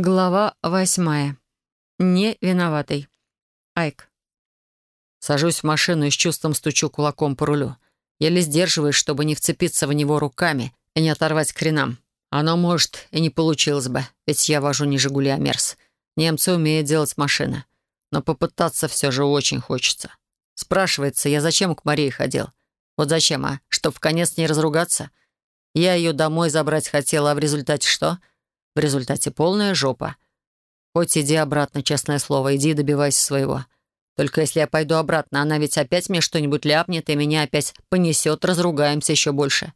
Глава восьмая. Не виноватый. Айк. Сажусь в машину и с чувством стучу кулаком по рулю. Еле сдерживаюсь, чтобы не вцепиться в него руками и не оторвать к хренам. Оно, может, и не получилось бы, ведь я вожу не «Жигули», а «Мерс». Немцы умеют делать машины. Но попытаться все же очень хочется. Спрашивается, я зачем к Марии ходил? Вот зачем, а? Чтоб в конец не разругаться? Я ее домой забрать хотела, а в результате что? — в результате полная жопа. Хоть иди обратно, честное слово, иди и добивайся своего. Только если я пойду обратно, она ведь опять мне что-нибудь ляпнет, и меня опять понесет, разругаемся еще больше.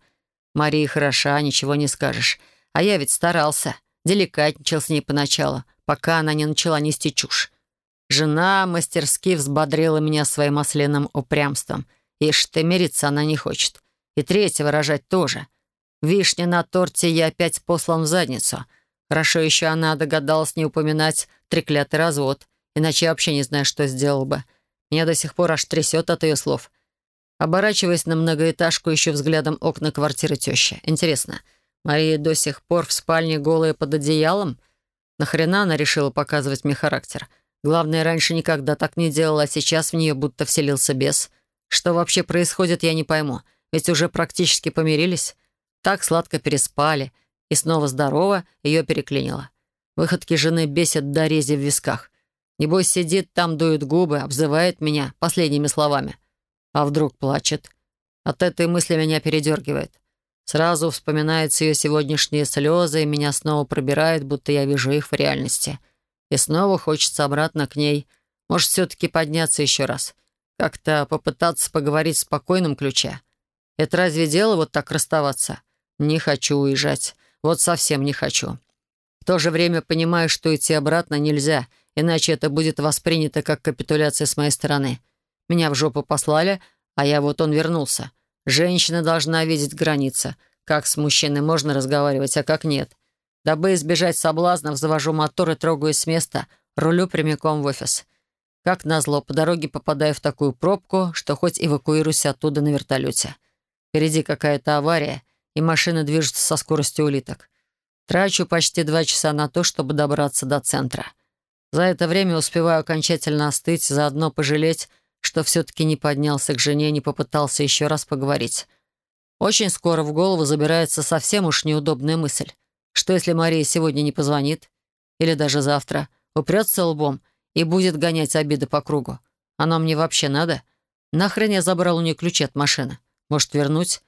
Мария хороша, ничего не скажешь. А я ведь старался, деликатничал с ней поначалу, пока она не начала нести чушь. Жена мастерски взбодрила меня своим осленным упрямством. Ишь ты, мириться она не хочет. И третьего рожать тоже. Вишня на торте я опять послан в задницу — Хорошо еще она догадалась не упоминать треклятый развод, иначе я вообще не знаю, что сделал бы. Меня до сих пор аж трясет от ее слов. Оборачиваясь на многоэтажку, еще взглядом окна квартиры тещи. Интересно, Мария до сих пор в спальне голая под одеялом? Нахрена она решила показывать мне характер? Главное, раньше никогда так не делала, а сейчас в нее будто вселился бес. Что вообще происходит, я не пойму. Ведь уже практически помирились. Так сладко переспали — и снова здорово ее переклинило. Выходки жены бесят до рези в висках. Небось, сидит там, дует губы, обзывает меня последними словами. А вдруг плачет. От этой мысли меня передергивает. Сразу вспоминаются ее сегодняшние слезы, и меня снова пробирает, будто я вижу их в реальности. И снова хочется обратно к ней. Может, все-таки подняться еще раз. Как-то попытаться поговорить в спокойном ключе. Это разве дело вот так расставаться? Не хочу уезжать. Вот совсем не хочу. В то же время понимаю, что идти обратно нельзя, иначе это будет воспринято как капитуляция с моей стороны. Меня в жопу послали, а я вот он вернулся. Женщина должна видеть границы. Как с мужчиной можно разговаривать, а как нет. Дабы избежать соблазнов, завожу мотор и трогаюсь с места, рулю прямиком в офис. Как назло, по дороге попадаю в такую пробку, что хоть эвакуируюсь оттуда на вертолете. Впереди какая-то авария — и машина движется со скоростью улиток. Трачу почти два часа на то, чтобы добраться до центра. За это время успеваю окончательно остыть, заодно пожалеть, что все-таки не поднялся к жене, не попытался еще раз поговорить. Очень скоро в голову забирается совсем уж неудобная мысль. Что если Мария сегодня не позвонит? Или даже завтра? Упрется лбом и будет гонять обиды по кругу. Оно мне вообще надо? Нахрен я забрал у нее ключи от машины? Может, вернуть?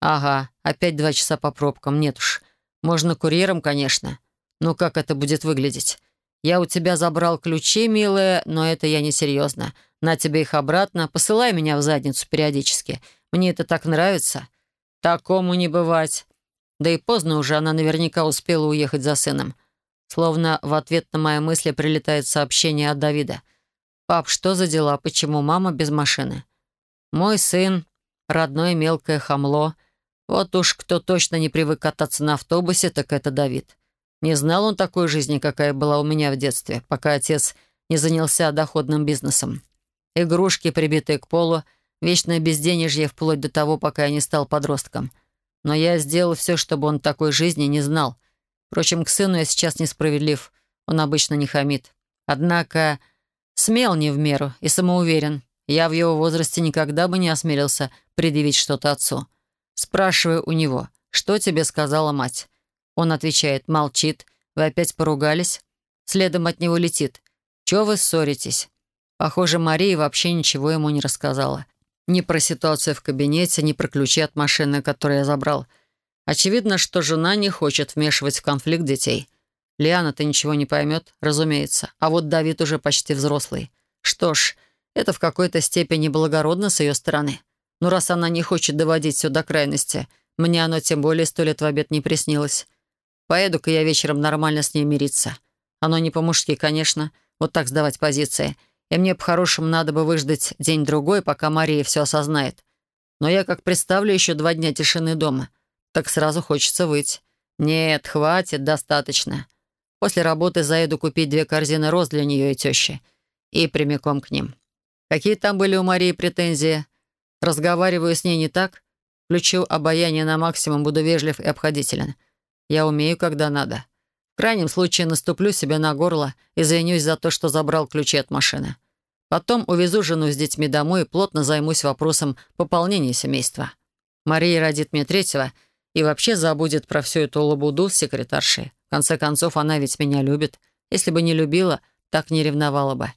«Ага, опять два часа по пробкам. Нет уж. Можно курьером, конечно. Но как это будет выглядеть? Я у тебя забрал ключи, милая, но это я не серьезно. На тебе их обратно. Посылай меня в задницу периодически. Мне это так нравится. Такому не бывать». Да и поздно уже, она наверняка успела уехать за сыном. Словно в ответ на мои мысли прилетает сообщение от Давида. «Пап, что за дела? Почему мама без машины?» «Мой сын, родное мелкое хамло, вот уж кто точно не привык кататься на автобусе, так это Давид. Не знал он такой жизни, какая была у меня в детстве, пока отец не занялся доходным бизнесом. Игрушки, прибитые к полу, вечное безденежье вплоть до того, пока я не стал подростком. Но я сделал все, чтобы он такой жизни не знал. Впрочем, к сыну я сейчас несправедлив. Он обычно не хамит. Однако смел не в меру и самоуверен. Я в его возрасте никогда бы не осмелился предъявить что-то отцу. Спрашиваю у него, что тебе сказала мать? Он отвечает, молчит. Вы опять поругались? Следом от него летит. Чего вы ссоритесь? Похоже, Мария вообще ничего ему не рассказала. Ни про ситуацию в кабинете, ни про ключи от машины, которую я забрал. Очевидно, что жена не хочет вмешивать в конфликт детей. Лиана-то ничего не поймет, разумеется. А вот Давид уже почти взрослый. Что ж, это в какой-то степени благородно с ее стороны. Но раз она не хочет доводить все до крайности, мне оно тем более сто лет в обед не приснилось. Поеду-ка я вечером нормально с ней мириться. Оно не по-мужски, конечно, вот так сдавать позиции. И мне по-хорошему надо бы выждать день-другой, пока Мария все осознает. Но я как представлю еще два дня тишины дома, так сразу хочется выйти. Нет, хватит, достаточно. После работы заеду купить две корзины роз для нее и тещи. И прямиком к ним. Какие там были у Марии претензии? Разговариваю с ней не так. Включу обаяние на максимум, буду вежлив и обходителен. Я умею, когда надо. В крайнем случае наступлю себе на горло, и извинюсь за то, что забрал ключи от машины. Потом увезу жену с детьми домой и плотно займусь вопросом пополнения семейства. Мария родит мне третьего и вообще забудет про всю эту лабуду с секретаршей. В конце концов, она ведь меня любит. Если бы не любила, так не ревновала бы.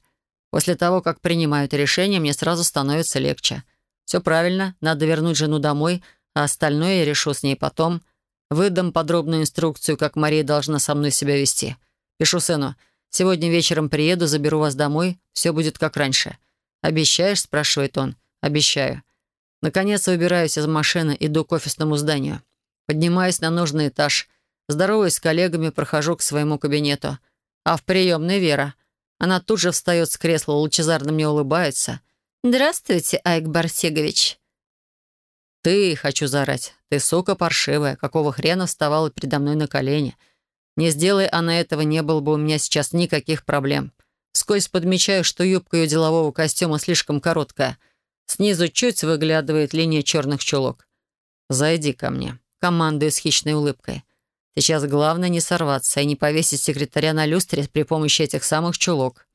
После того, как принимают решение, мне сразу становится легче. Все правильно, надо вернуть жену домой, а остальное я решу с ней потом. Выдам подробную инструкцию, как Мария должна со мной себя вести. Пишу сыну. Сегодня вечером приеду, заберу вас домой, все будет как раньше. «Обещаешь?» — спрашивает он. «Обещаю». Наконец выбираюсь из машины, иду к офисному зданию. Поднимаюсь на нужный этаж. Здороваюсь с коллегами, прохожу к своему кабинету. А в приемной Вера — она тут же встает с кресла, лучезарно мне улыбается. «Здравствуйте, Айк Барсегович». «Ты, хочу заорать, ты, сука паршивая, какого хрена вставала передо мной на колени? Не сделай она этого, не было бы у меня сейчас никаких проблем. Скользь подмечаю, что юбка ее делового костюма слишком короткая. Снизу чуть выглядывает линия черных чулок. «Зайди ко мне», командую с хищной улыбкой. Сейчас главное не сорваться и не повесить секретаря на люстре при помощи этих самых чулок.